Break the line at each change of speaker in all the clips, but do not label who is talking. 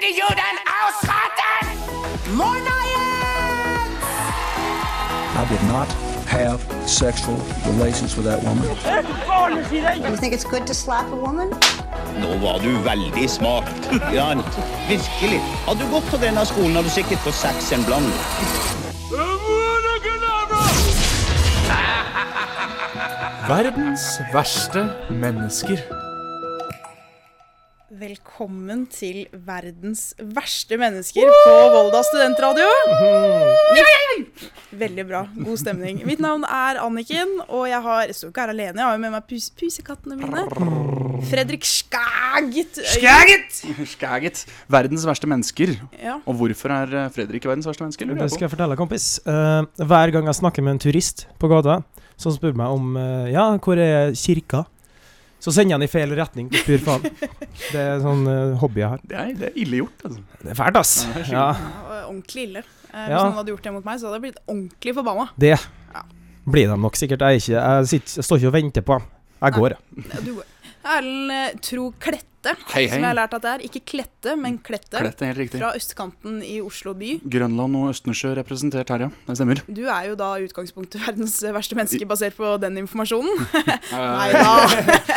die Juden ausrotten!
I did not have sexual relations with that woman.
You think it's good to slap a woman?
Nå var du veldig smart. Jan, virkelig. Hadde du gått på denne skolen, hadde du sikkert fått sekseren blank.
Verdens verste mennesker.
Velkommen til verdens verste mennesker på Volda studentradio. Veldig bra. God stemning. Mitt navn er Anniken, og jeg har jeg står ikke her alene. Jeg har jo med meg pus pusekattene mine. Fredrik Skaget.
Skaget! Skaget. Verdens verste mennesker.
Ja.
Og hvorfor er eh, Fredrik verdens verste menneske?
Det skal jeg fortelle, kompis. Uh, hver gang jeg snakker med en turist på gata, som spør meg om uh, Ja, hvor er kirka? Så sender den i feil retning. Fyr faen. Det er sånn uh, hobby jeg har.
Det er, det er ille gjort. altså.
Det er fælt, ass. Ja,
Ja, Ordentlig ille. Eh, Hvis
Ja.
noen hadde gjort det mot meg, så hadde jeg blitt ordentlig forbanna.
det blir de nok sikkert. Jeg, er ikke, jeg, sitter, jeg står ikke og venter på dem. Jeg går, jeg.
Du, Erlend Tro Tro Klette,
Hei,
som jeg har lært at det er. Ikke Klette, men Klette.
Klett er helt riktig.
Fra østkanten i Oslo by.
Grønland og Østensjø representert her, ja. Det stemmer.
Du er jo da i utgangspunktet verdens verste menneske basert på den informasjonen. Nei da.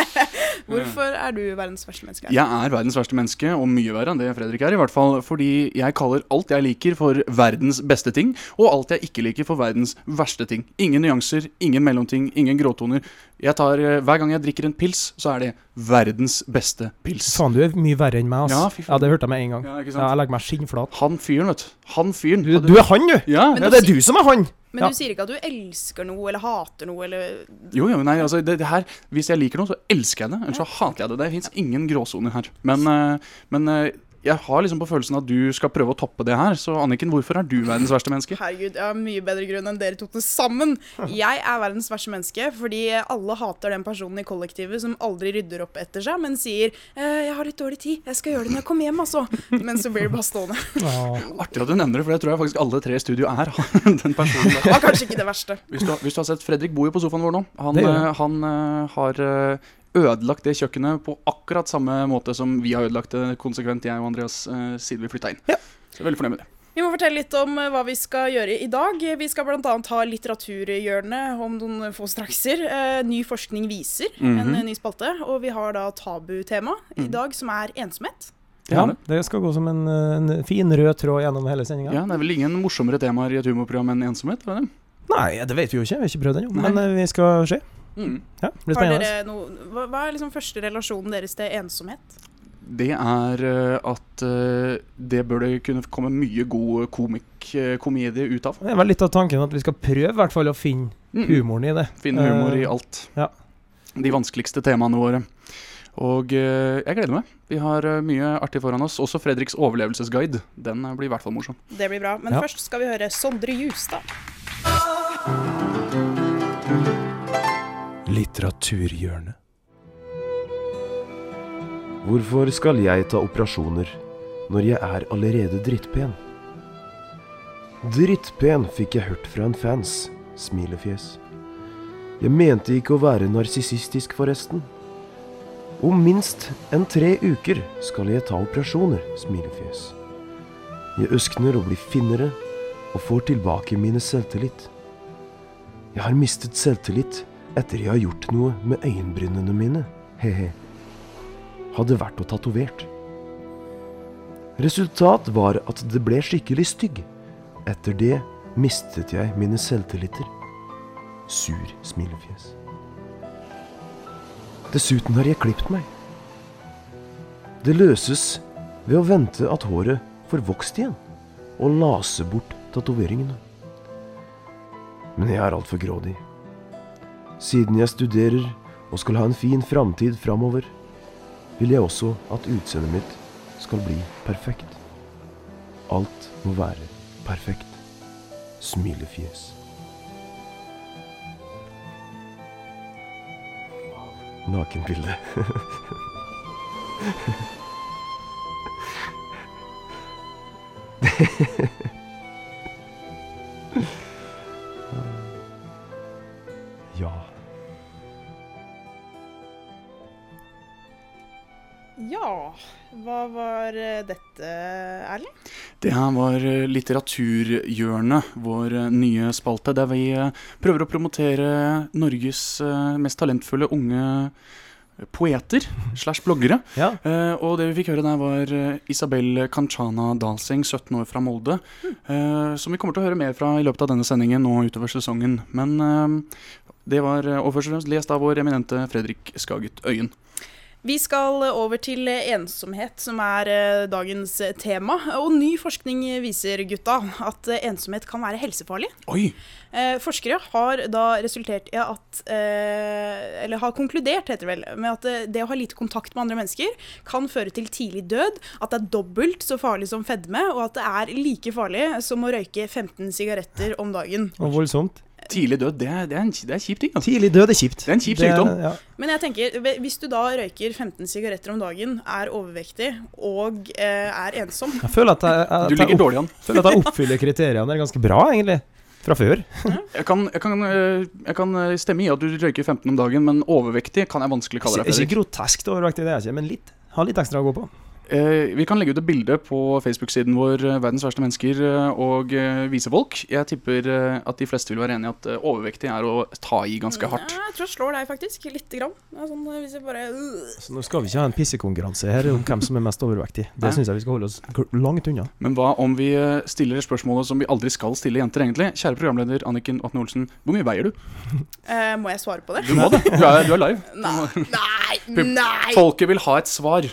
Hvorfor er du verdens verste menneske?
Jeg er verdens verste menneske, og mye verre enn det Fredrik er. i hvert fall Fordi jeg kaller alt jeg liker for verdens beste ting, og alt jeg ikke liker for verdens verste ting. Ingen nyanser, ingen mellomting, ingen gråtoner. Jeg tar, eh, Hver gang jeg drikker en pils, så er det verdens beste pils.
Faen, du er mye verre enn meg, ass.
Ja,
Ja, det hørte jeg med en gang.
Ja, ikke
Ja, jeg legger meg skinnflat.
Han fyren, vet du. Han fyren.
Du, du er han, du!
Ja,
Ja, det er du som er han!
Men
Ja.
du sier ikke at du elsker noe eller hater noe eller
Jo, jo, nei, altså det, det her Hvis jeg liker noe, så elsker jeg det. Ellers så hater jeg det. Det fins ingen gråsoner her. Men, eh, men eh, jeg har liksom på følelsen at du skal prøve å toppe det her. Så Anniken, hvorfor er du verdens verste menneske?
Herregud, jeg har mye bedre grunn enn dere to til sammen. Jeg er verdens verste menneske fordi alle hater den personen i kollektivet som aldri rydder opp etter seg, men sier eh, 'Jeg har litt dårlig tid. Jeg skal gjøre det når jeg kommer hjem', altså. Men så blir det bare stående.
Artig at du nevner det, for det tror jeg faktisk alle tre i studio er. den personen der.
Det var kanskje ikke det verste.
Hvis du, har- hvis du har sett Fredrik bor jo på sofaen vår nå. Han,
Det
eh, han eh, har ødelagt det kjøkkenet på akkurat samme måte som vi har ødelagt det konsekvent, jeg og Andreas, eh, siden vi flytta inn.
Ja.
Så jeg er veldig fornøyd med det.
Vi må fortelle litt om eh, hva vi skal gjøre i dag. Vi skal bl.a. ha litteraturhjørnet om noen få strakser. Eh, ny forskning viser, en
-hmm.
en ny spalte. Og vi har da tabutema i dag, som er ensomhet.
Ja,
det.
skal gå som en, en fin rød tråd gjennom hele sendinga.
Ja, det er vel ingen morsommere temaer i et humorprogram enn ensomhet? Er det?
Nei, det vet vi jo ikke. Vi har ikke prøvd ennå. Men vi skal se.
Mm.
Ja, det blir
Har
spennende.
dere noe, hva, hva er liksom første relasjonen deres til ensomhet?
Det er eh, at eh, det bør det kunne komme mye god komik, eh, komedie ut av.
Det er litt av tanken at vi skal prøve hvert fall å finne
Mm.
humoren i det.
Finne humor i alt.
ja.
De vanskeligste temaene våre. Og jeg gleder meg. Vi har mye artig foran oss. Også Fredriks overlevelsesguide. Den blir i hvert fall morsom.
Det blir bra. Men
Ja.
først skal vi høre Sondre Justad.
Litteraturhjørnet. Hvorfor skal jeg ta operasjoner når jeg er allerede drittpen? Drittpen fikk jeg hørt fra en fans, smilefjes. Jeg mente ikke å være narsissistisk, forresten. Om minst enn tre uker skal jeg ta operasjoner, smilefjes. Jeg øskner å bli finnere og får tilbake mine selvtillit. Jeg har mistet selvtillit etter jeg har gjort noe med øyenbrynene mine. He-he. Hadde vært og tatovert. Resultat var at det ble skikkelig stygg. Etter det mistet jeg mine selvtilliter. Sur smilefjes. Dessuten har jeg klipt meg. Det løses ved å vente at håret får vokst igjen, og lase bort tatoveringene. Men jeg er altfor grådig. Siden jeg studerer og skal ha en fin framtid framover, vil jeg også at utseendet mitt skal bli perfekt. Alt må være perfekt. Smilefjes. Nakenbilde.
Litteraturhjørnet, vår eh, nye spalte, der vi eh, prøver å promotere Norges eh, mest talentfulle unge poeter slash bloggere.
Ja.
Uh, og det vi fikk høre der, var Isabel Kanchana Dalseng, 17 år fra Molde. Uh, som vi kommer til å høre mer fra i løpet av denne sendingen nå utover sesongen. Men uh, det var og først og fremst lest av vår eminente Fredrik Skaget Øyen.
Vi skal over til ensomhet, som er eh, dagens tema. Og ny forskning viser, gutta, at eh, ensomhet kan være helsefarlig.
Oi!
Eh, forskere har da resultert i at eh, Eller har konkludert, heter det vel, med at eh, det å ha lite kontakt med andre mennesker kan føre til tidlig død. At det er dobbelt så farlig som fedme, og at det er like farlig som å røyke 15 sigaretter om dagen.
Og voldsomt.
Tidlig død, det er, det er en det er en kjip ting. altså.
Tidlig død er kjipt.
Det er en kjip sykdom.
ja.
Men jeg tenker, hvis du da røyker 15 sigaretter om dagen, er overvektig og eh, er ensom
Jeg føler at jeg, jeg,
Du ligger
opp,
dårlig an.
føler at jeg oppfyller kriteriene der ganske bra, egentlig. Fra før.
Jeg kan, jeg, kan, eh, jeg kan eh, stemme i at du røyker 15 om dagen, men overvektig kan jeg vanskelig kalle deg.
ikke grotesk overvektig, det er jeg ikke, men litt. Ha litt ekstra å gå på.
Eh, vi kan legge ut et bilde på Facebook-siden vår eh, Verdens verste mennesker øh, og eh, vise folk. Jeg tipper eh, at de fleste vil være enig i at eh, overvektig er å ta i ganske hardt.
Ja, jeg tror jeg slår deg faktisk, lite grann. Sånn, eh, hvis jeg bare øh.
Så nå skal vi ikke ha en pissekonkurranse her om hvem som er mest overvektig. Det syns jeg vi skal holde oss langt unna.
Men hva om vi eh, stiller spørsmålet som vi aldri skal stille jenter, egentlig? Kjære programleder Anniken Atne Olsen, hvor mye veier du?
Eh, Må jeg svare på det?
Du må det. Du er, du er live.
Nei, nei, nei!
Folket vil ha et svar.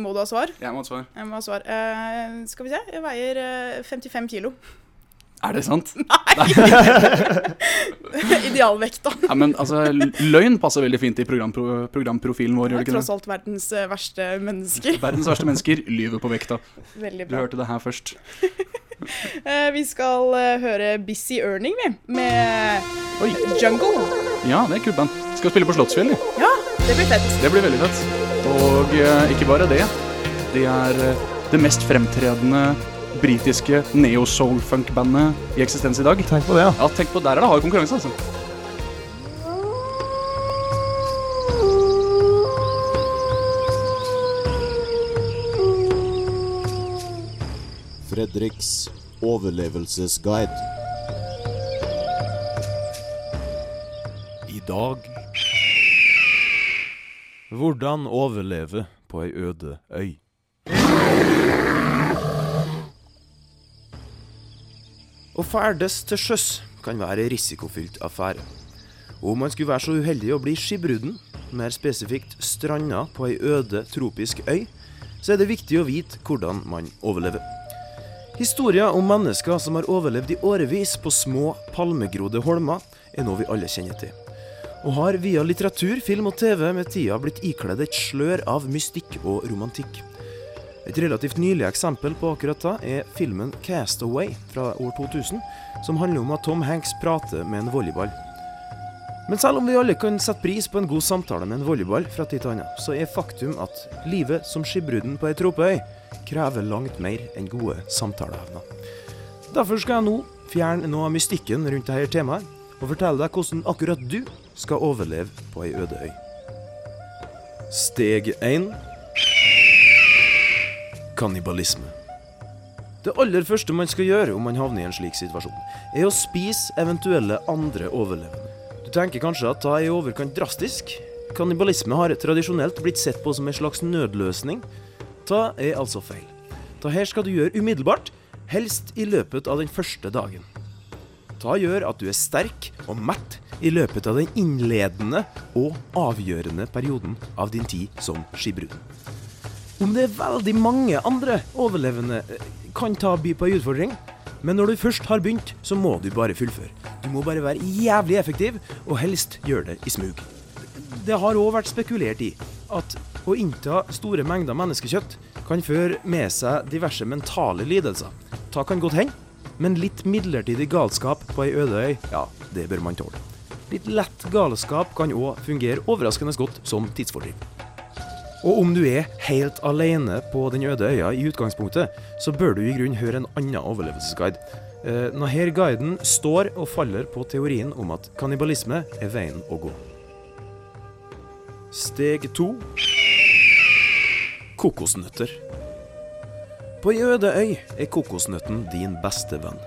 Må du ha svar?
Jeg må ha et svar.
Jeg må ha svar. Uh, skal vi se. Jeg veier uh, 55 kilo.
Er det sant?
Idealvekta.
Ja, men altså, løgn passer veldig fint i programpro programprofilen vår, gjør det ikke
tross alt verdens eh, verste mennesker.
Verdens verste mennesker lyver på vekta.
Veldig
Du hørte det her først.
Eh, vi skal eh, høre Busy Earning, vi. Med
Oi.
Jungle.
Ja, det er kult band. Skal spille på Slottsfjell, vi.
Ja, det blir fett.
Det blir veldig fett. Og eh, ikke bare det. De er eh, det mest fremtredende britiske neo-soul-funk-bandet i eksistens i dag.
Tenk på det, ja.
Ja, tenk på, Der er det hard konkurranse, altså.
Fredriks overlevelsesguide.
I dag Hvordan overleve på ei øde øy. Å ferdes til sjøs kan være en risikofylt affære. Om man skulle være så uheldig å bli skipbrudden, mer spesifikt stranda på ei øde tropisk øy, så er det viktig å vite hvordan man overlever. Historier om mennesker som har overlevd i årevis på små, palmegrodde holmer, er noe vi alle kjenner til. Og har via litteratur, film og TV med tida blitt ikledd et slør av mystikk og romantikk. Et relativt nylig eksempel på akkurat det er filmen 'Castaway' fra år 2000, som handler om at Tom Hanks prater med en volleyball. Men selv om vi alle kan sette pris på en god samtale med en volleyball fra tid til annen, så er faktum at livet som skipbrudden på ei tropeøy krever langt mer enn gode samtaleevner. Derfor skal jeg nå fjerne noe av mystikken rundt dette temaet, og fortelle deg hvordan akkurat du skal overleve på ei øde øy. Steg 1 Kannibalisme. Det aller første man skal gjøre om man havner i en slik situasjon, er å spise eventuelle andre overlevende. Du tenker kanskje at da er i overkant drastisk. Kannibalisme har tradisjonelt blitt sett på som en slags nødløsning. Ta er altså feil. Ta her skal du gjøre umiddelbart, helst i løpet av den første dagen. Ta gjør at du er sterk og mett i løpet av den innledende og avgjørende perioden av din tid som skipbruden. Om det er veldig mange andre overlevende, eh, kan ta by på en utfordring. Men når du først har begynt, så må du bare fullføre. Du må bare være jævlig effektiv, og helst gjøre det i smug. Det har òg vært spekulert i at å innta store mengder menneskekjøtt kan føre med seg diverse mentale lidelser. Ta kan godt hende, men litt midlertidig galskap på ei øde øy, ja, det bør man tåle. Litt lett galskap kan òg fungere overraskende godt som tidsfordriv. Og om du er helt alene på den øde øya i utgangspunktet, så bør du i grunnen høre en annen overlevelsesguide. Eh, denne guiden står og faller på teorien om at kannibalisme er veien å gå. Steg to kokosnøtter. På ei øde øy er kokosnøtten din beste venn.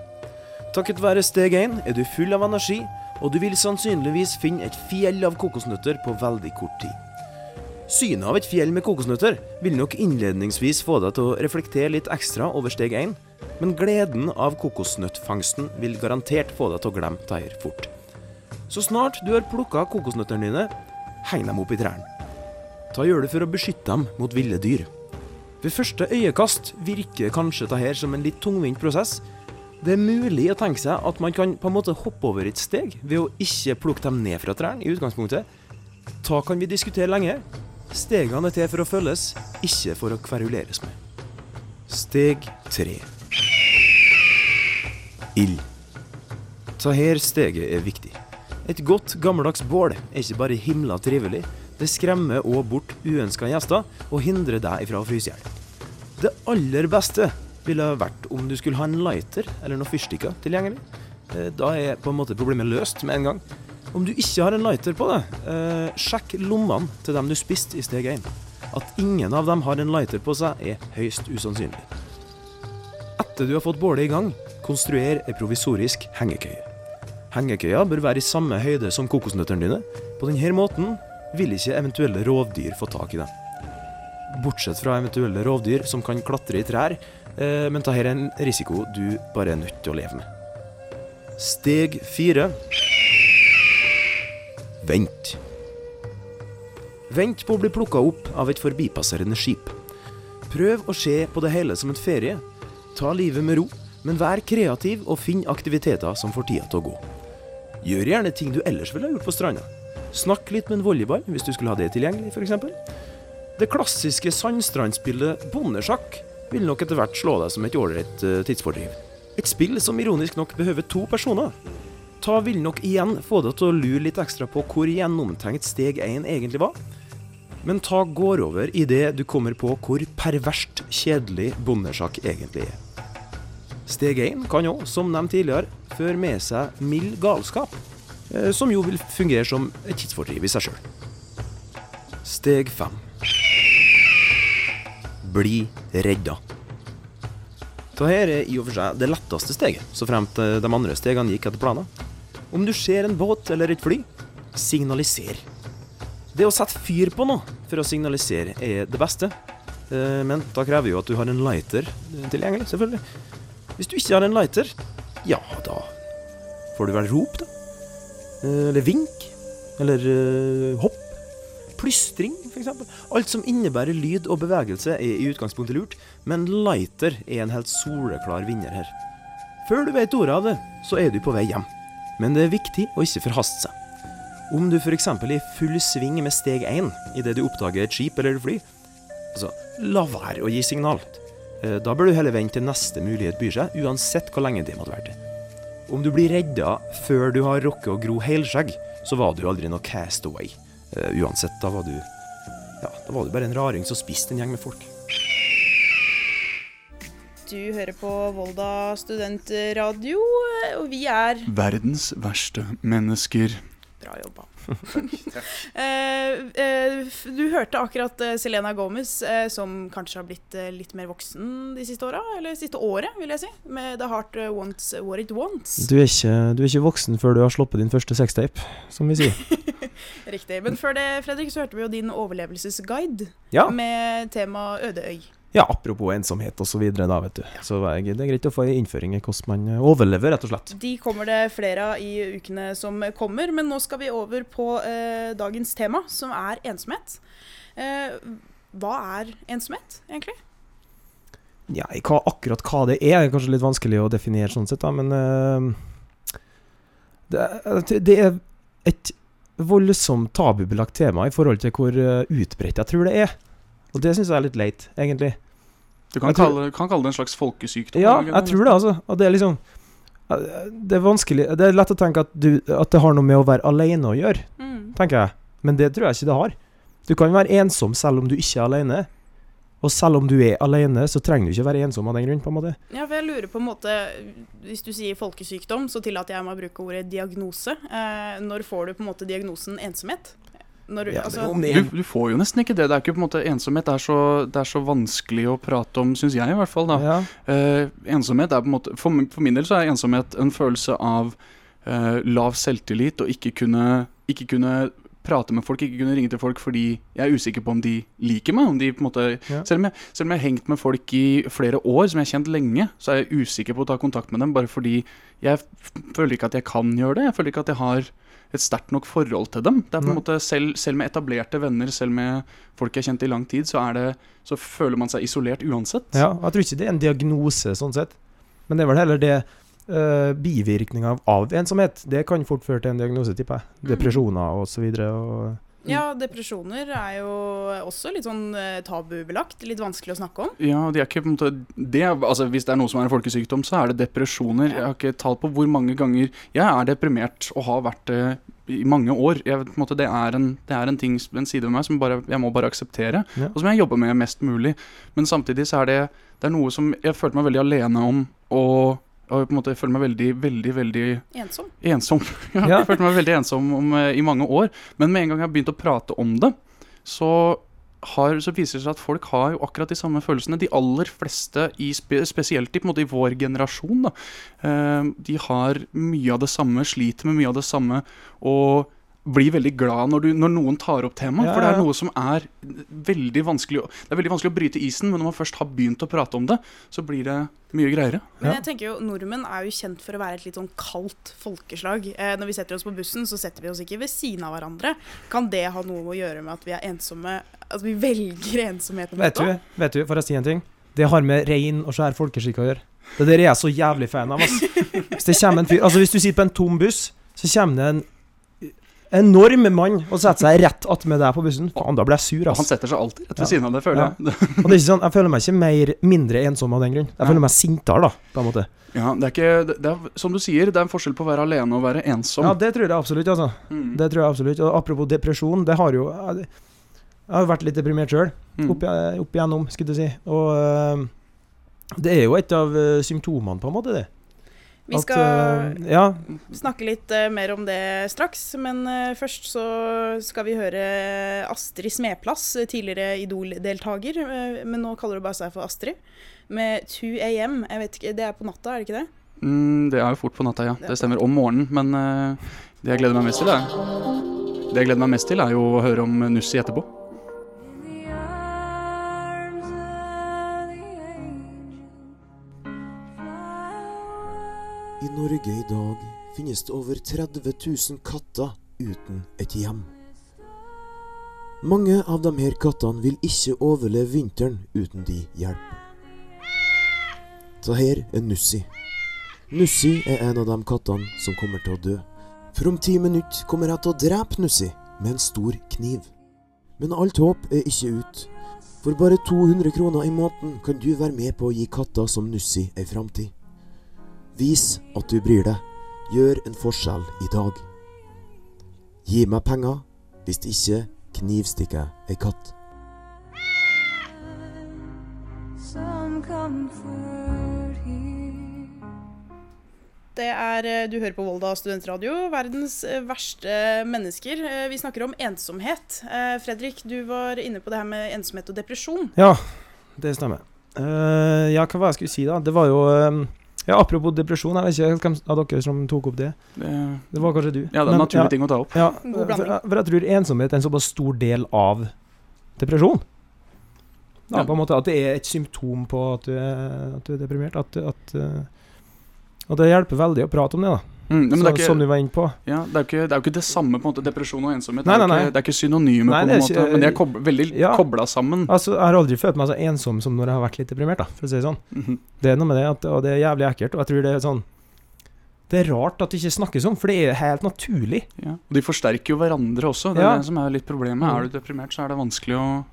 Takket være steg 1 er du full av energi, og du vil sannsynligvis finne et fjell av kokosnøtter på veldig kort tid. Synet av et fjell med kokosnøtter vil nok innledningsvis få deg til å reflektere litt ekstra over steg 1, men gleden av kokosnøttfangsten vil garantert få deg til å glemme dette fort. Så snart du har plukka kokosnøttene dine, heng dem opp i trærne. Hva gjør du for å beskytte dem mot ville dyr? Ved første øyekast virker kanskje dette som en litt tungvint prosess. Det er mulig å tenke seg at man kan på en måte hoppe over et steg ved å ikke plukke dem ned fra trærne i utgangspunktet. Da kan vi diskutere lenge. Stegene er til for å følges, ikke for å kveruleres med. Steg tre. Ild. Dette steget er viktig. Et godt, gammeldags bål er ikke bare himla trivelig, det skremmer òg bort uønska gjester og hindrer deg ifra å fryse i hjel. Det aller beste ville vært om du skulle ha en lighter eller noen fyrstikker tilgjengelig. Eh, Da er på en måte problemet løst med en gang. Om du ikke har en lighter på deg, eh, sjekk lommene til dem du spiste i steg 1. At ingen av dem har en lighter på seg, er høyst usannsynlig. Etter du har fått bålet i gang, konstruer ei provisorisk hengekøye. Hengekøya bør være i samme høyde som kokosnøttene dine. På denne måten vil ikke eventuelle rovdyr få tak i dem. Bortsett fra eventuelle rovdyr som kan klatre i trær, eh, men dette er en risiko du bare er nødt til å leve med. Steg fire. Vent. Vent på å bli plukka opp av et forbipasserende skip. Prøv å se på det hele som en ferie. Ta livet med ro, men vær kreativ og finn aktiviteter som får tida til å gå. Gjør gjerne ting du ellers ville ha gjort på stranda. Snakk litt med en volleyball hvis du skulle ha det tilgjengelig, f.eks. Det klassiske sandstrandspillet bondesjakk vil nok etter hvert slå deg som et ålreit eh, tidsfordriv. Et spill som ironisk nok behøver to personer. Ta vil nok igjen få deg til å lure litt ekstra på hvor gjennomtenkt steg 1 egentlig var. Men ta går over idet du kommer på hvor perverst kjedelig bondesjakk egentlig er. Steg 1 kan jo, som nevnt tidligere, føre med seg mild galskap, eh, som jo vil fungere som et tidsfordriv i seg sjøl. Steg 5. Bli redda. Dette er i og for seg det letteste steget, så fremt de andre stegene gikk etter planen. Om du ser en båt eller et fly, signaliser. Det å sette fyr på noe for å signalisere er det beste, Eh, men da krever jo at du har en lighter tilgjengelig, selvfølgelig. Hvis du ikke har en lighter, ja, da får du vel rop, da. Eh, Eller vink. Eller eh, hopp. Plystring, f.eks. Alt som innebærer lyd og bevegelse, er i utgangspunktet lurt, men lighter er en helt soleklar vinner her. Før du vet ordet av det, så er du på vei hjem. Men det er viktig å ikke forhaste seg. Om du f.eks. er i full sving med steg 1 idet du oppdager et skip eller et fly, altså, la være å gi signal. Eh, Da bør du heller vente til neste mulighet byr seg, uansett hvor lenge det måtte være til. Om du blir redda før du har rukket å gro helskjegg, så var du aldri noe castaway. Eh, uansett, da var du Ja, da var du bare en raring som spiste en gjeng med folk.
Du hører på Volda studentradio, og vi er
Verdens verste mennesker.
Bra jobba. Eh, eh, du hørte akkurat eh, Selena Gomez, eh, som kanskje har blitt eh, litt mer voksen de siste åra, eller siste året, vil jeg si, med The Heart eh, Wants What It Wants.
Du er, ikke, du er ikke voksen før du har sluppet din første sextape, som vi sier.
Riktig. Men før det, Fredrik, så hørte vi jo din overlevelsesguide
Ja.
med tema ødeøy.
Ja, apropos ensomhet og så videre, da, vet du. Så det er greit å få en innføring i hvordan man eh, overlever, rett og slett.
De kommer det flere av i ukene som kommer, men nå skal vi over på eh, dagens tema, som er ensomhet. Eh, hva er ensomhet, egentlig?
Ja, hva, akkurat hva det er, er kanskje litt vanskelig å definere sånn sett, da, men eh, det, det er et voldsomt tabubelagt tema i forhold til hvor eh, utbredt jeg tror det er. Og det syns jeg er litt leit, egentlig.
Du kan,
tror-
kalle, kan kalle det en slags folkesykdom.
Ja, jeg tror det, altså. Og det er liksom Det er vanskelig Det er lett å tenke at, du, at det har noe med å være alene å gjøre,
Mm.
tenker jeg. Men det tror jeg ikke det har. Du kan være ensom selv om du ikke er alene. Og selv om du er alene, så trenger du ikke være ensom av den grunn, på en måte.
Ja, for jeg lurer på en måte Hvis du sier folkesykdom, så tillater jeg meg å bruke ordet diagnose. Eh, når får du på en måte diagnosen ensomhet? Når du,
Ja,
altså,
det
Du, du får jo nesten ikke det. Det er ikke på en måte ensomhet. Det er så, det er så vanskelig å prate om, syns jeg i hvert fall. da.
ja.
Eh, ensomhet er på en måte for, for min del så er ensomhet en følelse av eh, lav selvtillit og ikke kunne, ikke kunne prate med folk, ikke kunne ringe til folk fordi jeg er usikker på om de liker meg. Om de måte,
Ja.
selv, om jeg, selv om jeg har hengt med folk i flere år, som jeg har kjent lenge, så er jeg usikker på å ta kontakt med dem bare fordi jeg føler ikke at jeg kan gjøre det. Jeg føler ikke at jeg har et sterkt nok forhold til dem. Det er på en måte selv, selv med etablerte venner, selv med folk jeg har kjent i lang tid, så, det, så føler man seg isolert uansett.
ja. Jeg tror ikke det er en diagnose, sånn sett. Men det er vel heller det uh, bivirkninger av, av ensomhet. Det kan fort føre til en diagnose, tipper jeg.
Mm.
Depresjoner og så videre.
Ja, depresjoner er jo også litt sånn eh, tabubelagt. Litt vanskelig å snakke om.
Ja, de er ikke på en måte det, altså Hvis det er noe som er en folkesykdom, så er det depresjoner. Jeg har ikke tall på hvor mange ganger Jeg er deprimert og har vært det i mange år. Jeg, vet på en måte, det, er en, det er en ting, en side ved meg som bare, jeg må bare akseptere,
Ja.
og som jeg jobber med mest mulig. Men samtidig så er det, det er noe som jeg følte meg veldig alene om, og, og på en måte jeg føler meg veldig, veldig, veldig
Ensom.
ensom. ja,
Ja.
Jeg følte meg veldig ensom om, eh, i mange år. Men med en gang jeg har begynt å prate om det, så, har, så viser det seg at folk har jo akkurat de samme følelsene. De aller fleste, i spe, spesielt i, på en måte, i vår generasjon, da, eh, de har mye av det samme, sliter med mye av det samme. og blir veldig glad når, du, når noen tar opp temaet.
Ja,
For det er noe som er veldig vanskelig å- Det er veldig vanskelig å bryte isen, men når man først har begynt å prate om det, så blir det mye greiere.
Men jeg tenker jo, nordmenn er jo kjent for å være et litt sånn kaldt folkeslag. Eh, når vi setter oss på bussen, så setter vi oss ikke ved siden av hverandre. Kan det ha noe å gjøre med at vi er ensomme? At vi velger ensomheten?
vet du, vet du, for å si en ting Det har med rein og skjær folkeskikk å gjøre. Det der er jeg så jævlig fan av. Ass. Hvis det kommer en fyr Altså Hvis du sitter på en tom buss, så kommer det en enorm mann å sette seg rett attmed deg på bussen. Faen, da blir jeg sur,
ass. han setter seg alltid rett ved siden av det, føler jeg.
Og det er ikke sånn, Jeg føler meg ikke mer, mindre ensom av den grunn. Jeg føler meg sintere, da, på en måte.
Ja, det er ikke det, er, Som du sier, det er en forskjell på å være alene og være ensom.
Ja, det tror jeg absolutt, altså.
Mm.
Det tror jeg absolutt. Og apropos depresjon, det har jo Jeg jeg har jo vært litt deprimert sjøl,
Mm.
opp, opp igjennom, skulle du si. Og øh, det er jo et av øh, symptomene, på en måte, det.
Vi
At,
skal
øh, Ja.
snakke litt uh, mer om det straks, men uh, først så skal vi høre Astrid Smeplass, tidligere Idol-deltaker, men nå kaller du bare seg for Astrid, med 2 AM. Jeg vet ikke, Det er på natta, er det ikke det?
Mm, det er jo fort på natta, ja. Det stemmer. Om morgenen. Men det jeg gleder meg mest til, er Det jeg gleder meg mest til, er jo å høre om Nussi etterpå.
I Norge i dag finnes det over 30 000 katter uten et hjem. Mange av de her kattene vil ikke overleve vinteren uten de hjelp. Dette er Nussi. Nussi er en av de kattene som kommer til å dø. For om ti minutter kommer jeg til å drepe Nussi med en stor kniv. Men alt håp er ikke ut. For bare 200 kroner i måneden kan du være med på å gi katter som Nussi ei framtid. Vis at du bryr deg. Gjør en forskjell i dag. Gi meg penger. Hvis ikke knivstikker jeg ei katt.
Det er, eh, Du hører på Volda studentradio, verdens eh, verste mennesker. Eh, Vi snakker om ensomhet. Fredrik, du var inne på det her med ensomhet og depresjon.
Ja, det stemmer. Eh, ja, hva var det jeg skulle si, da? Det var jo Ja, apropos depresjon, jeg vet ikke hvem av dere som tok opp det.
Det,
Det var kanskje du.
ja, det er en naturlig
ja,
ting å ta opp.
Ja, for,
blanding.
for jeg tror ensomhet er en såpass stor del av depresjon. Ja,
Ja.
På en måte At det er et symptom på at du er, at du er deprimert. At, at, at, det hjelper veldig å prate om det, da.
Mm, men
Så,
det, er
som du var inne på.
ja, det, er jo ikke, det er jo ikke det samme, på en måte, depresjon og ensomhet.
Nei,
det,
nei, nei.
Ikke, det er ikke synonyme,
Nei,
på en måte,
ikke-
men de er kob veldig
Ja.
kobla sammen.
Altså, Jeg har aldri følt meg så ensom som når jeg har vært litt deprimert, da, for å si det sånn.
Mhm.
Det er noe med det, at, og det er jævlig ekkelt. Og jeg tror det er sånn Det er rart at det ikke snakkes om, for det er helt naturlig.
Ja. Og de forsterker jo hverandre også. Det er
Ja.
det som er litt problemet.
Mm.
Er du deprimert, så er det vanskelig å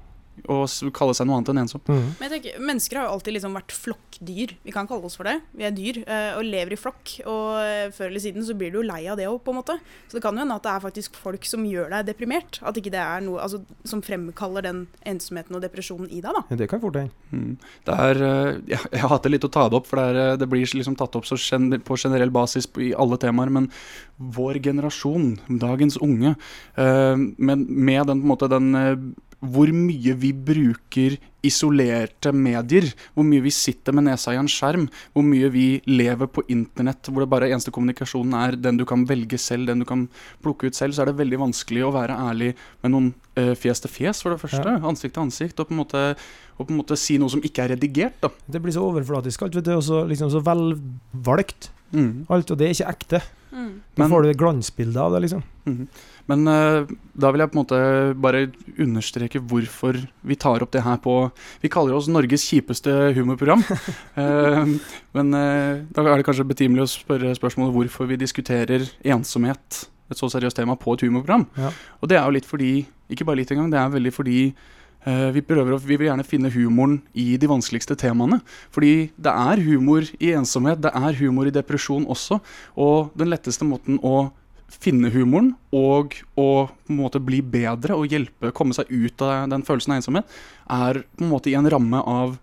å kalle seg noe annet enn ensom.
Mm.
Men jeg tenker, Mennesker har jo alltid liksom vært flokkdyr. Vi kan kalle oss for det. Vi er dyr eh, og lever i flokk. Og eh, før eller siden så blir du jo lei av det òg, på en måte. Så det kan jo hende at det er faktisk folk som gjør deg deprimert. At ikke det er noe altså, som fremkaller den ensomheten og depresjonen i deg, da.
Ja, Det kan fort hende.
Mm. Det er, eh, jeg, jeg det litt å ta det opp, for det, er, det blir liksom tatt opp så gen, på generell basis i alle temaer. Men vår generasjon, dagens unge, men med den, på en måte, den hvor mye vi bruker isolerte medier, hvor mye vi sitter med nesa i en skjerm, hvor mye vi lever på internett, hvor det bare eneste kommunikasjonen er den du kan velge selv, den du kan plukke ut selv, så er det veldig vanskelig å være ærlig med noen uh, fjes til fjes, for det første.
Ja.
Ansikt til ansikt. Og på en måte, og på en måte si noe som ikke er redigert. da.
Det blir så overflatisk alt, vet du. Og så liksom så velvalgt
Mm.
alt. Og det er ikke ekte.
Mm.
Da
Men-
får du et glansbilde av det, liksom.
Mhm. Men eh, da vil jeg på en måte bare understreke hvorfor vi tar opp det her på Vi kaller oss Norges kjipeste humorprogram. Eh, men eh, da er det kanskje betimelig å spørre spørsmålet hvorfor vi diskuterer ensomhet, et så seriøst tema, på et humorprogram.
Ja.
Og det er jo litt fordi Ikke bare litt engang, det er veldig fordi vi, prøver vi vil gjerne finne humoren i de vanskeligste temaene. Fordi det er humor i ensomhet, det er humor i depresjon også. Og den letteste måten å finne humoren og å på en måte bli bedre og hjelpe, komme seg ut av den følelsen av ensomhet, er på en måte i en ramme av,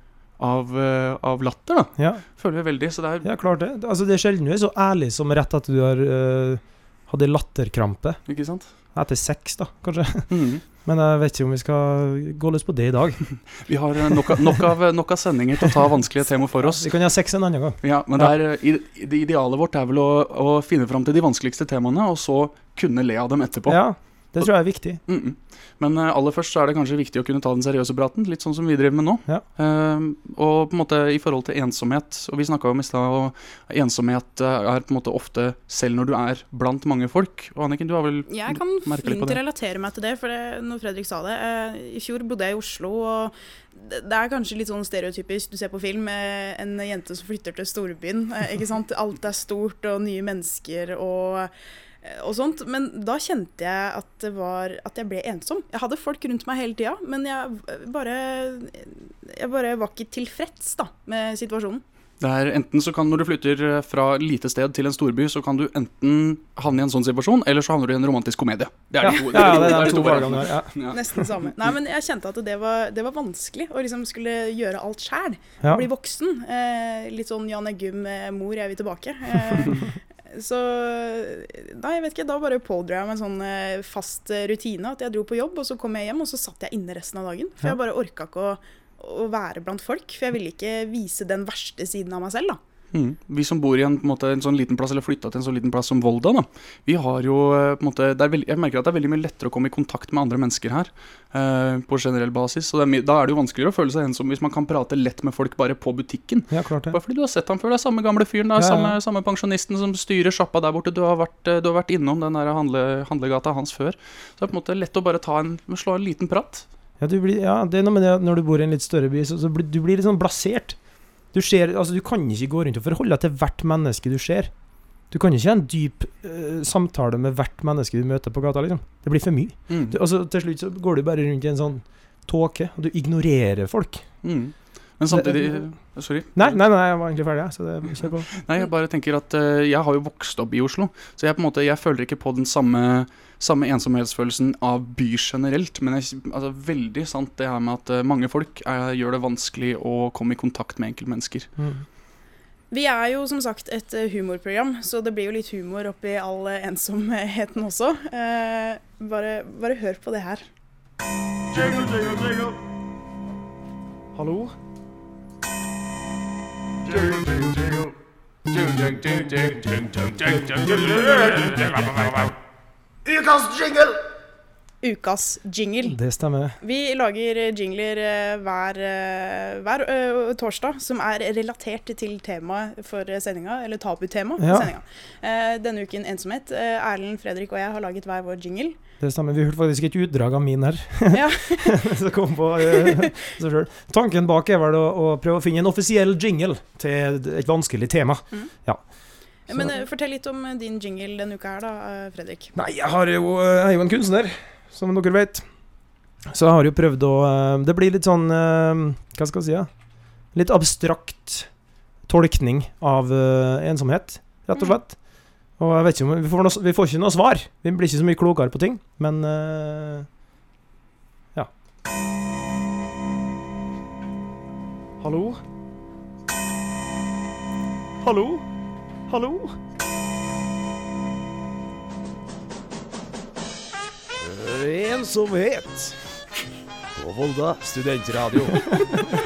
av, eh, av latter. da,
Ja,
Føler vi veldig. Så det er
ja klart det. Altså, det er sjelden du er så ærlig som rett at du har uh, hadde latterkrampe.
Ikke sant?
Etter seks, da, kanskje.
Mm.
Men jeg vet ikke om vi skal gå løs på det i dag.
Vi har eh, nok, av- nok, av, nok av sendinger til å ta vanskelige temaer for oss.
Vi kan ha seks en annen gang.
Ja, men det, er, eh, det idealet vårt er vel å, å finne fram til de vanskeligste temaene, og så kunne le av dem etterpå.
Ja, det tror jeg er viktig.
Mm -mm. Men eh, aller først så er det kanskje viktig å kunne ta den seriøse praten, litt sånn som vi driver med nå.
Ja.
Uh, og på en måte i forhold til ensomhet, og vi snakka om i stad, og ensomhet eh, er på en måte ofte selv når du er blant mange folk. Og Anniken, du har vel
Jeg kan
merka litt på
fint
det?
relatere meg til det, for det, når Fredrik sa det uh, I fjor bodde jeg i Oslo, og det, det er kanskje litt sånn stereotypisk du ser på film med en jente som flytter til storbyen. Ikke sant? Alt er stort og nye mennesker og, og sånt. Men da kjente jeg at, det var, at jeg ble ensom. Jeg hadde folk rundt meg hele tida, men jeg bare, jeg bare var ikke tilfreds da, med situasjonen.
Det er enten så kan Når du flytter eh, fra lite sted til en storby, så kan du enten havne i en sånn situasjon, eller så havner du i en romantisk komedie. Det er
Ja,
de to,
ja, det
det,
er de
to variantene.
Ja.
Ja.
Nesten samme. Nei, men jeg kjente at det var, det var vanskelig å liksom skulle gjøre alt sjæl.
Ja.
Bli voksen. Eh, litt sånn Jan Eggum, eh, mor, jeg vil tilbake. Eh, så Nei, jeg vet ikke. Da bare pådro jeg meg en sånn eh, fast eh, rutine. At jeg dro på jobb, og så kom jeg hjem, og så satt jeg inne resten av dagen. For jeg bare orka ikke å, å være blant folk. For jeg ville ikke vise den verste siden av meg selv, da.
Mm. Vi som bor i en, på en, måte, en sånn liten plass, eller flytta til en sånn liten plass som Volda, da, vi har jo eh, på en måte, det er veldig, Jeg merker at det er veldig mye lettere å komme i kontakt med andre mennesker her. eh, på generell basis. Og er, da er det jo vanskeligere å føle seg ensom hvis man kan prate lett med folk bare på butikken.
ja, klart det.
Bare fordi du har sett ham før. Det er samme gamle fyren. Det er
Ja, ja.
samme, samme pensjonisten som styrer sjappa der borte. Du har vært, eh, du har vært innom den der handle, handlegata hans før. Så det er på en måte lett å bare ta en, slå en liten prat.
Ja, du blir, ja, det når du bor i en litt større by, så, så blir du blir litt sånn blasert. Du, ser, altså, du kan ikke gå rundt og forholde deg til hvert menneske du ser. Du kan ikke ha en dyp uh, samtale med hvert menneske du møter på gata. liksom. Det blir for mye.
Mm.
Du, altså, til slutt så går du bare rundt i en sånn tåke, og du ignorerer folk.
Mm. Men samtidig Sorry.
Nei, nei, nei, jeg var egentlig ferdig, så det kjør på.
Nei, jeg bare tenker at uh, jeg har jo vokst opp i Oslo, så jeg på en måte, jeg føler ikke på den samme, samme ensomhetsfølelsen av by generelt. Men jeg, altså, veldig sant det her med at eh, mange folk er, gjør det vanskelig å komme i kontakt med enkeltmennesker.
Mm.
Vi er jo som sagt et eh, humorprogram, så det blir jo litt humor oppi all eh, ensomheten også. Eh, bare, bare hør på det her.
Hallo?
Ukas jingle!
Ukas jingle.
Det stemmer.
Vi lager jingler eh, hver, eh, hver eh, torsdag som er relatert til temaet for sendinga, eller tabutema for
Ja.
sendinga. Eh, denne uken ensomhet. Erlend, Fredrik og jeg har laget hver vår jingle.
Det stemmer. Vi hørte faktisk et utdrag av min her.
Ja.
som kom på uh, seg. Tanken bak er vel å, å prøve å finne en offisiell jingle til et vanskelig tema.
Mm.
Ja. Så-
Men eh, fortell litt om eh, din jingle denne uka her, da, eh, Fredrik.
Nei, jeg, har jo, jeg er jo en kunstner, som dere vet. Så jeg har jo prøvd å Det blir litt sånn Hva skal jeg si? Ja? Litt abstrakt tolkning av ensomhet, rett og slett. Og jeg vet ikke om vi får, noe, vi får ikke noe svar. Vi blir ikke så mye klokere på ting, men Ja. Hallo? Hallo? Hallo?
Ensomhet på Volda studentradio.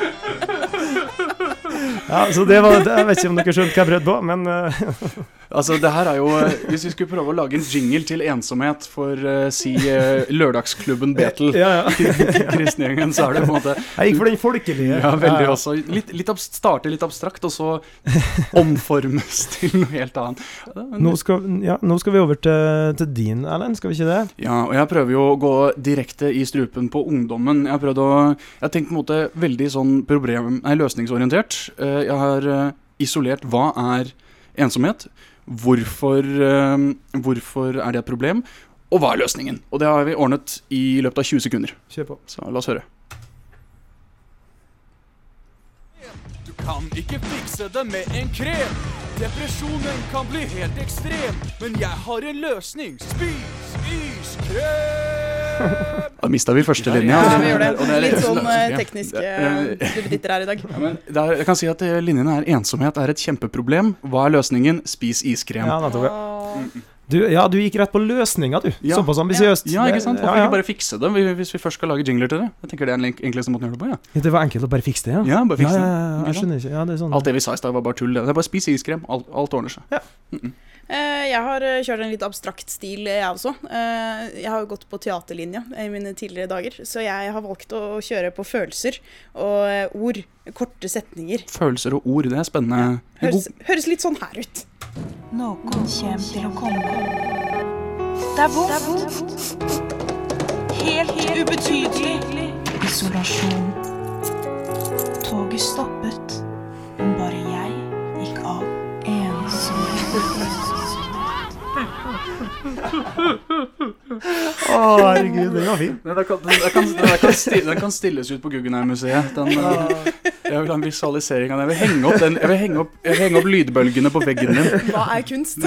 Ja, så det var Jeg vet ikke om dere skjønte hva jeg prøvde på, men eh,
Altså, det her er jo eh, Hvis vi skulle prøve å lage en jingle til ensomhet for uh, si uh, lørdagsklubben Betel,
Ja, ja.
kristengjengen, så er det på en måte
Jeg gikk for den folkelige.
Ja, veldig også. Litt, litt starte litt abstrakt, og så omformes til noe helt annet.
Nå skal, ja, nå skal vi over til, til din, Erlend. Skal vi ikke det?
Ja, og jeg prøver jo å gå direkte i strupen på ungdommen. Jeg har prøvd å Jeg har tenkt på en måte veldig sånn problem, nei, løsningsorientert. Eh, Jeg har eh, isolert hva er ensomhet, hvorfor, eh, hvorfor er det et problem, og hva er løsningen? Og det har vi ordnet i løpet av 20 sekunder.
Kjør på.
Så la oss høre.
Du kan ikke fikse det med en krem. Depresjonen kan bli helt ekstrem, men jeg har en løsning. Spis iskrem!
Da mista vi første linje.
Ja, vi gjør det. Litt sånn eh, tekniske
Ja.
duppeditter her i dag.
Ja, men det er, jeg kan si at eh, linjen er ensomhet er et kjempeproblem. Hva er løsningen? Spis iskrem.
Ja, ja. Du, ja, du gikk rett på løsninga, du.
Ja.
Såpass ambisiøst.
Ja, ikke sant? Hvorfor
Ja, ja.
ikke bare fikse det, hvis vi først skal lage jingler til det? Jeg tenker Det er den enkleste måten å gjøre det på. ja.
Ja, Det var enkelt å bare fikse det, ja.
Ja, bare fikse
ja,
det.
ja, ja, jeg skjønner ikke. Ja, det er sånn.
Alt det vi sa i stad, var bare tull. Det Det er bare å spise iskrem. Alt, alt ordner seg.
Eh, Jeg har eh, kjørt en litt abstrakt stil, jeg også. Eh, Jeg har jo gått på teaterlinja i mine tidligere dager, så jeg har valgt å kjøre på følelser og eh, ord. Korte setninger.
Følelser og ord, det er spennende. Ja,
Høres, høres litt sånn her ut.
Noen kommer til å komme. Det er vondt. Helt, ubetydelig. Isolasjon. Toget stoppet, bare
Å, herregud, den var fin.
Den kan, den kan, den kan, stille, den kan stilles ut på Guggenheim-museet. Den, eh, Jeg vil ha en visualisering av den. Jeg vil henge opp, den, jeg vil henge opp, jeg vil henge opp lydbølgene på veggen din.
Hva er kunst?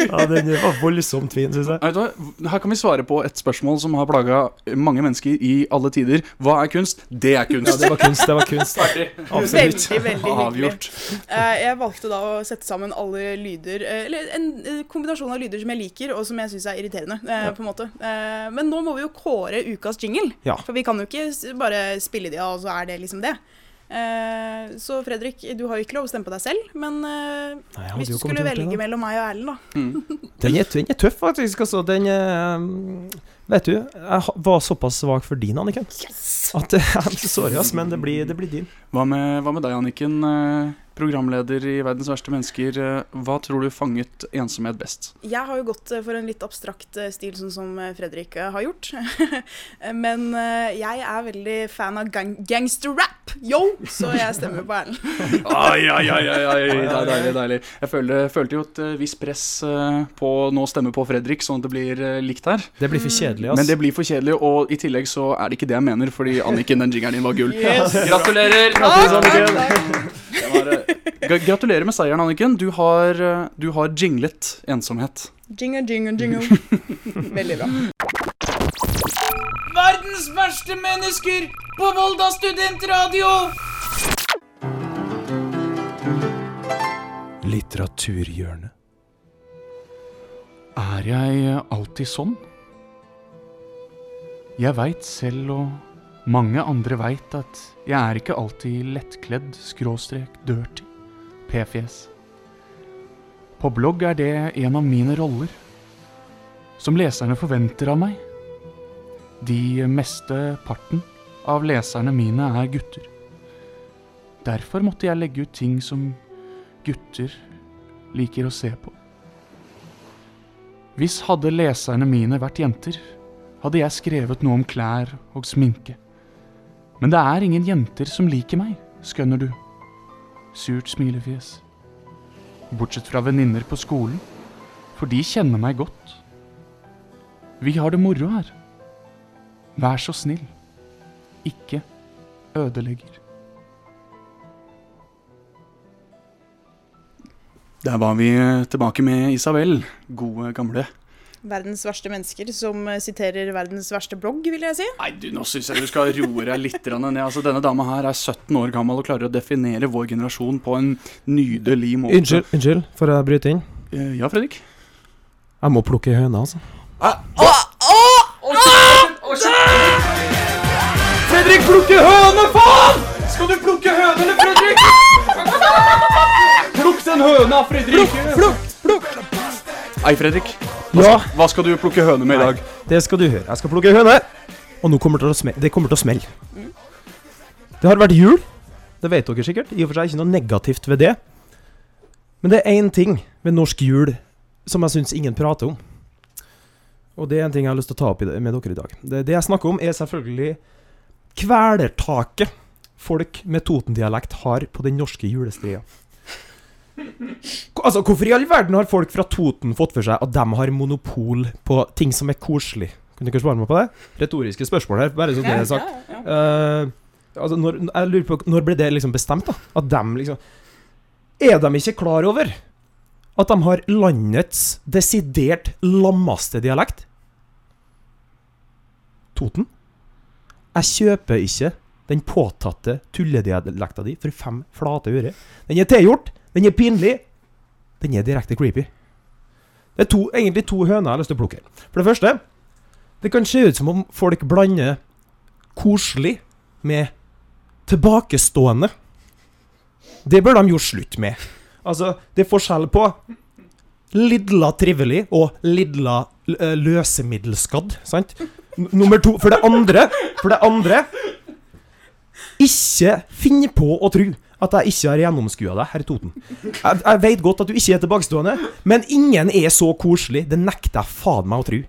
Ja, den var voldsomt fin, syns jeg.
Vet du hva? Her kan vi svare på et spørsmål som har plaga mange mennesker i alle tider. Hva er kunst? Det er kunst.
Ja, det var kunst. Det var kunst. Absolutt.
Veldig, veldig.
Avgjort.
Eh, Jeg valgte da å sette sammen alle lyder eh, Eller en kombinasjon av lyder som jeg liker, og som jeg syns er irriterende. eh, på en måte Eh, Men nå må vi jo kåre ukas jingle.
Ja.
For vi kan jo ikke bare spille de av, og så er det liksom det. Eh, Så Fredrik, du har jo ikke lov å stemme på deg selv, men eh,
Nei,
hvis du skulle velge
det,
mellom meg og Erlend, da.
Den er, den er tøff, faktisk. Altså, den er, Vet du, jeg var såpass svak for din, Anniken. At eh, I'm sorry, ass, men det blir, det blir din.
Hva med, hva med deg, Anniken? Programleder i Verdens verste mennesker. Eh, Hva tror du fanget ensomhet best?
Jeg har jo gått eh, for en litt abstrakt eh, stil, sånn som Fredrik har gjort. Men jeg er veldig fan av gang gangster-rap, yo! Så jeg stemmer på Erlend.
Ai, ai, ai, ai, ai, det er deilig, deilig. Jeg følte, følte jo et visst press på å nå stemme på Fredrik, sånn at det blir likt her.
Det blir for kjedelig, ass.
Men det blir for kjedelig, og i tillegg så er det ikke det jeg mener, fordi Anniken, den jingeren din var gull.
Yes.
Gratulerer!
Gratulerer,
Anniken. Eh, gra- Gratulerer med seieren, Anniken. Du har, eh, du har jinglet ensomhet.
Jingle, jingle, jingle. Veldig bra.
Verdens verste mennesker på Volda studentradio!
Litteraturhjørnet. Er jeg alltid sånn? Jeg veit selv, og mange andre veit, at jeg er ikke alltid lettkledd, skråstrek, dirty, p-fjes. På blogg er det en av mine roller, som leserne forventer av meg. De meste parten av leserne mine er gutter. Derfor måtte jeg legge ut ting som gutter liker å se på. Hvis hadde leserne mine vært jenter, hadde jeg skrevet noe om klær og sminke. Men det er ingen jenter som liker meg, skjønner du. Surt smilefjes. Bortsett fra venninner på skolen, for de kjenner meg godt. Vi har det moro her. Vær så snill, ikke ødelegger. Der var vi eh, tilbake med Isabel, gode gamle.
Verdens verste mennesker som siterer verdens verste blogg, vil jeg si.
Nei, du, nå syns jeg du skal roe deg litt ned. Altså, denne dama her er 17 år gammel og klarer å definere vår generasjon på en nydelig måte.
Unnskyld, unnskyld, for å bryte inn?
Eh, Ja, Fredrik?
Jeg må plukke høna, altså.
Fredrik plukke høne, faen! Skal du plukke hønene, Fredrik? Plukk den høna, Fredrik! Plukk, plukk, Nei, Fredrik. Hva,
Ja.
hva skal du plukke høne med i dag?
Det skal du høre. Jeg skal plukke høne. Og nå kommer det kommer til å smelle. Det har vært jul. Det vet dere sikkert. I og for seg ikke noe negativt ved det. Men det er én ting ved norsk jul som jeg syns ingen prater om. Og det er en ting jeg har lyst til å ta opp med dere i dag. Det, det jeg snakker om, er selvfølgelig kvelertaket folk med Toten-dialekt har på den norske julestria. Altså, Hvorfor i all verden har folk fra Toten fått for seg at de har monopol på ting som er koselig? Kan dere svare meg på det? Retoriske spørsmål her, bare så det er sagt. uh, altså, når, jeg lurer på, når ble det liksom bestemt, da? At de liksom Er de ikke klar over at de har landets desidert lammeste dialekt? Toten? Jeg kjøper ikke den påtatte tulledialekta di for fem flate øre. Den er tilgjort, den er pinlig, den er direkte creepy. Det er to, egentlig to høner jeg har lyst til å plukke. For det første, det kan se ut som om folk blander koselig med tilbakestående. Det bør de gjøre slutt med. Altså, det er forskjell på lidla trivelig og lidla eh, løsemiddelskadd, sant? Nummer to For det andre For det andre Ikke finn på å tro at jeg ikke har gjennomskua deg, herr Toten. Jeg, jeg vet godt at du ikke er tilbakestående, men ingen er så koselig. Det nekter jeg faen meg å tru.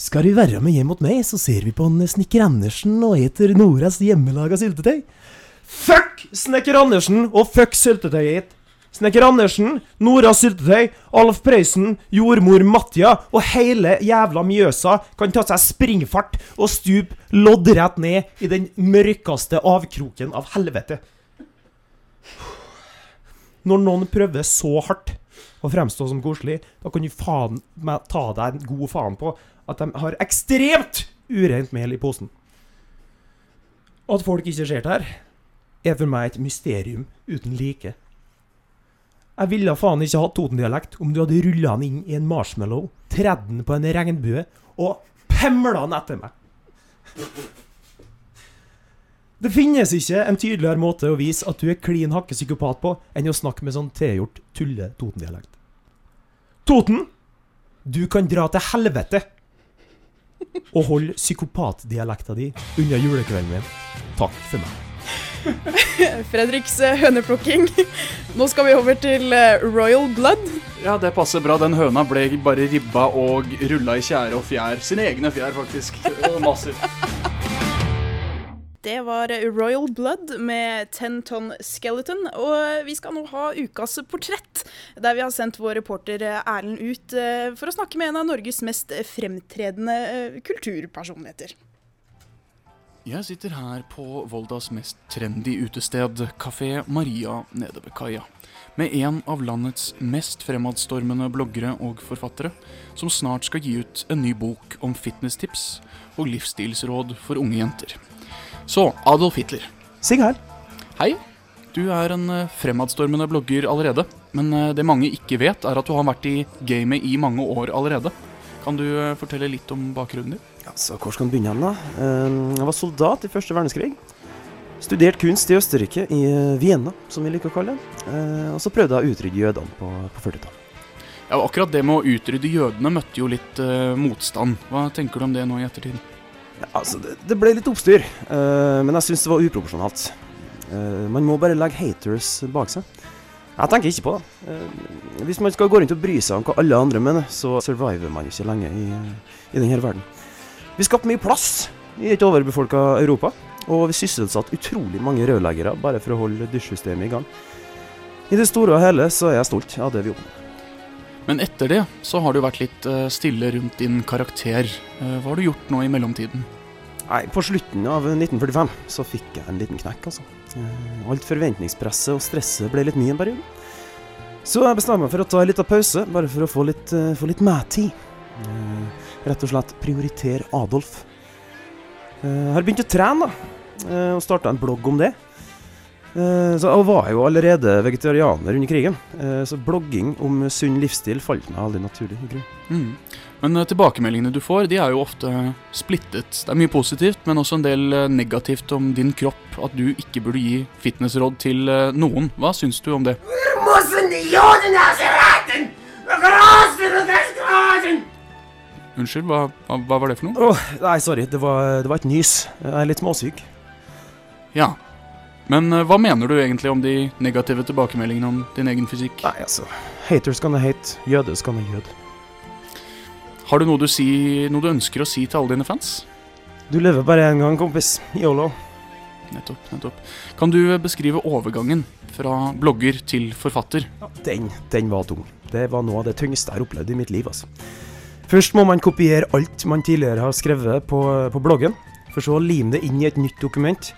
Skal du være med hjem mot meg, så ser vi på en snekker Andersen og eter Noras hjemmelaga syltetøy. Fuck snekker Andersen og fuck syltetøyet ditt. Snekker Andersen, Noras syltetøy, Alf Prøysen, jordmor Matja og hele jævla Mjøsa kan ta seg springfart og stupe loddrett ned i den mørkeste avkroken av helvete. Når noen prøver så hardt å fremstå som koselig, da kan du faen meg ta deg en god faen på at de har ekstremt urent mel i posen. At folk ikke ser det her, er for meg et mysterium uten like. Jeg ville faen ikke hatt Toten-dialekt om du hadde rulla den inn i en marshmallow, tredd den på en regnbue og pemla den etter meg. Det finnes ikke en tydeligere måte å vise at du er klin hakke psykopat på, enn å snakke med sånn tilgjort tulle-Toten-dialekt. Toten, du kan dra til helvete og holde psykopatdialekta di unna julekvelden min. Takk for meg.
Fredriks eh, høneplukking. Nå skal vi over til eh, Royal Blood.
Ja, det passer bra. Den høna ble bare ribba og rulla i tjære og fjær. Sine egne fjær, faktisk. Massive.
Det var Royal Blood med Ten Ton Skeleton. Og vi skal nå ha ukas portrett, der vi har sendt vår reporter Erlend ut eh, for å snakke med en av Norges mest fremtredende eh, kulturpersonligheter.
Jeg sitter her på Voldas mest trendy utested, Kafé Maria nede ved kaia. Med en av landets mest fremadstormende bloggere og forfattere, som snart skal gi ut en ny bok om fitnesstips og livsstilsråd for unge jenter. Så, Adolf Hitler.
Sig her.
Hei. Du er en eh, fremadstormende blogger allerede, men eh, det mange ikke vet, er at du har vært i gamet i mange år allerede. Kan du eh, fortelle litt om bakgrunnen din?
Ja, så hvor skal man begynne da? Jeg var soldat i første verdenskrig. Studert kunst i Østerrike, i eh, Vienna, som vi liker å kalle det. Eh, Og så prøvde jeg å utrydde jødene på, på 40-tallet.
Ja, og Akkurat det med å utrydde jødene møtte jo litt eh, motstand. Hva tenker du om det nå i ettertid?
Ja, altså, det, det ble litt oppstyr, eh, men jeg syns det var uproporsjonalt. Eh, man må bare legge haters bak seg. Jeg tenker ikke på det. Hvis man skal gå rundt og bry seg om hva alle andre mener, så surviver man ikke lenge i, i denne verden. Vi skapte mye plass i et overbefolka Europa, og vi sysselsatte utrolig mange rørleggere bare for å holde dusjsystemet i gang. I det store og hele så er jeg stolt av det vi gjorde.
Men etter det så har du vært litt eh, stille rundt din karakter. Eh, hva har du gjort nå i mellomtiden?
Nei, på slutten av 1945 så fikk jeg en liten knekk, altså. Eh, Alt forventningspresset og stresset ble litt mye en periode. Så jeg bestemte meg for å ta en liten pause, bare for å få litt, få litt meg-tid. Eh, Rett og slett prioritere Adolf. Jeg har begynt å trene, da, og starta en blogg om det. Eh, Så jeg var jo allerede vegetarianer under krigen, eh, så blogging om sunn livsstil falt meg aldri naturlig.
Mm. Men eh, tilbakemeldingene du får, de er jo ofte splittet. Det er mye positivt, men også en del eh, negativt om din kropp. At du ikke burde gi fitnessråd til eh, noen. Hva syns du om det? Unnskyld, hva, hva var det for noe?
Oh, nei, sorry, det var, det var et nys. Jeg er litt småsyk.
Ja. Men uh, hva mener du egentlig om de negative tilbakemeldingene om din egen fysikk?
Nei, altså Haters gonna hate, jødes gonna jød.
Har du noe du, si, noe du ønsker å si til alle dine fans?
Du lever bare én gang, kompis. Yolo.
Nettopp, nettopp. Kan du eh, beskrive overgangen fra blogger til forfatter?
Den, den var tung. Det var noe av det tyngste jeg har opplevd i mitt liv, altså. Først må man kopiere alt man tidligere har skrevet på, på bloggen, for så å lime det inn i et nytt dokument,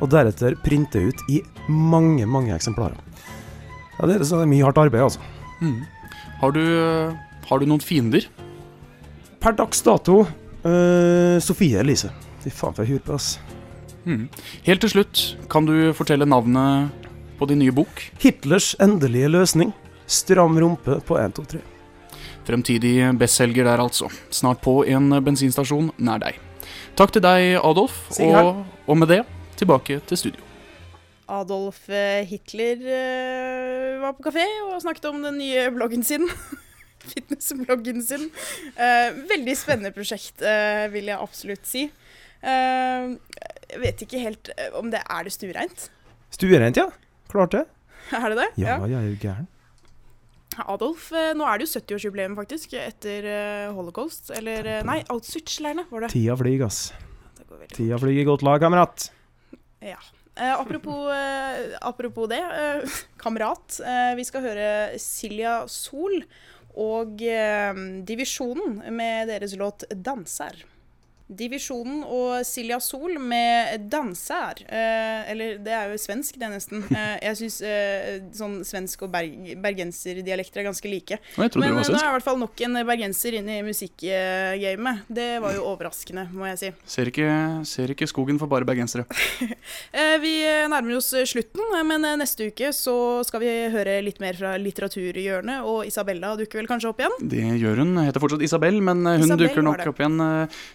og deretter printe ut i mange, mange eksemplarer. Ja, det, er- så det mye hardt arbeid, altså.
Mm. Har, du, eh, har du noen fiender?
Per dags dato uh, Sofie Elise. Fy faen for ei hurpe, ass.
Mm. Helt til slutt, kan du fortelle navnet på din nye bok?
Hitlers endelige løsning. Stram rumpe på 1, 2, 3.
Fremtidig bestselger der, altså. Snart på en bensinstasjon nær deg. Takk til deg, Adolf. Og, og med det, tilbake til studio.
Adolf eh, Hitler eh, var på kafé og snakket om den nye bloggen sin. Fitnessbloggen sin. Eh, veldig spennende prosjekt, eh, vil jeg absolutt si. Eh, jeg vet ikke helt om det er det stuereint.
Stuereint, ja. Klart det.
Er det det?
Ja, jeg er jo gæren.
Adolf, nå er det jo 70-årsjubileum faktisk, etter holocaust. Eller nei, Auschwitz-leirene var det.
Tida flyr, ass.
Det går veldig
Tida flyr i godt lag, kamerat.
Ja. Eh, apropos, eh, apropos det, eh, kamerat. Eh, vi skal høre Silja Sol og eh, Divisjonen med deres låt 'Danser'. Divisjonen og Silja Sol med 'Danser'. Eh, eller det er jo svensk, det, nesten. Eh, jeg syns eh, sånn svensk og berg bergenserdialekter er ganske like. Men
det
eh, nå
er
er i hvert fall nok en bergenser inn i musikkgamet. Det var jo overraskende, må jeg si.
Ser ikke, ser ikke skogen for bare bergensere.
Eh, Vi nærmer oss slutten, men eh, neste uke så skal vi høre litt mer fra litteraturhjørnet, og Isabella dukker vel kanskje opp igjen?
Det gjør hun. Heter fortsatt Isabel, men hun
Isabel
dukker nok opp igjen.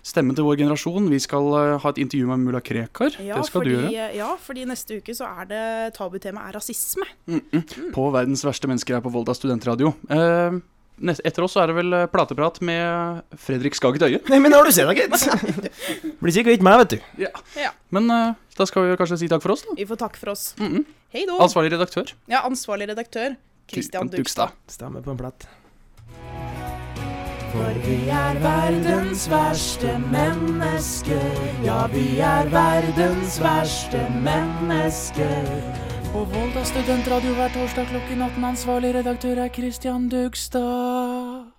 Stemmen til vår generasjon. Vi skal eh, ha et intervju med mulla Krekar.
Ja,
det skal
fordi,
du gjøre.
Ja, fordi neste uke så er det tabutemaet er rasisme.
Mm -mm. På Verdens verste mennesker her på Volda studentradio. Eh, nest, etter oss så er det vel eh, plateprat med Fredrik Skaget Øye.
Nei, men har du sett det, gitt? Blir sikkert ikke meg, vet du.
Ja.
Ja.
Men eh, da skal vi kanskje si takk for oss, da.
Vi får takk for oss.
Mm -mm.
Hei da.
Ansvarlig redaktør.
Ja, ansvarlig redaktør Christian Dugstad.
Stemmer på en plett.
For vi er verdens verste mennesker. Ja, vi er verdens verste mennesker.
På Volda studentradio hver torsdag klokken 18. Ansvarlig redaktør er Christian Dugstad.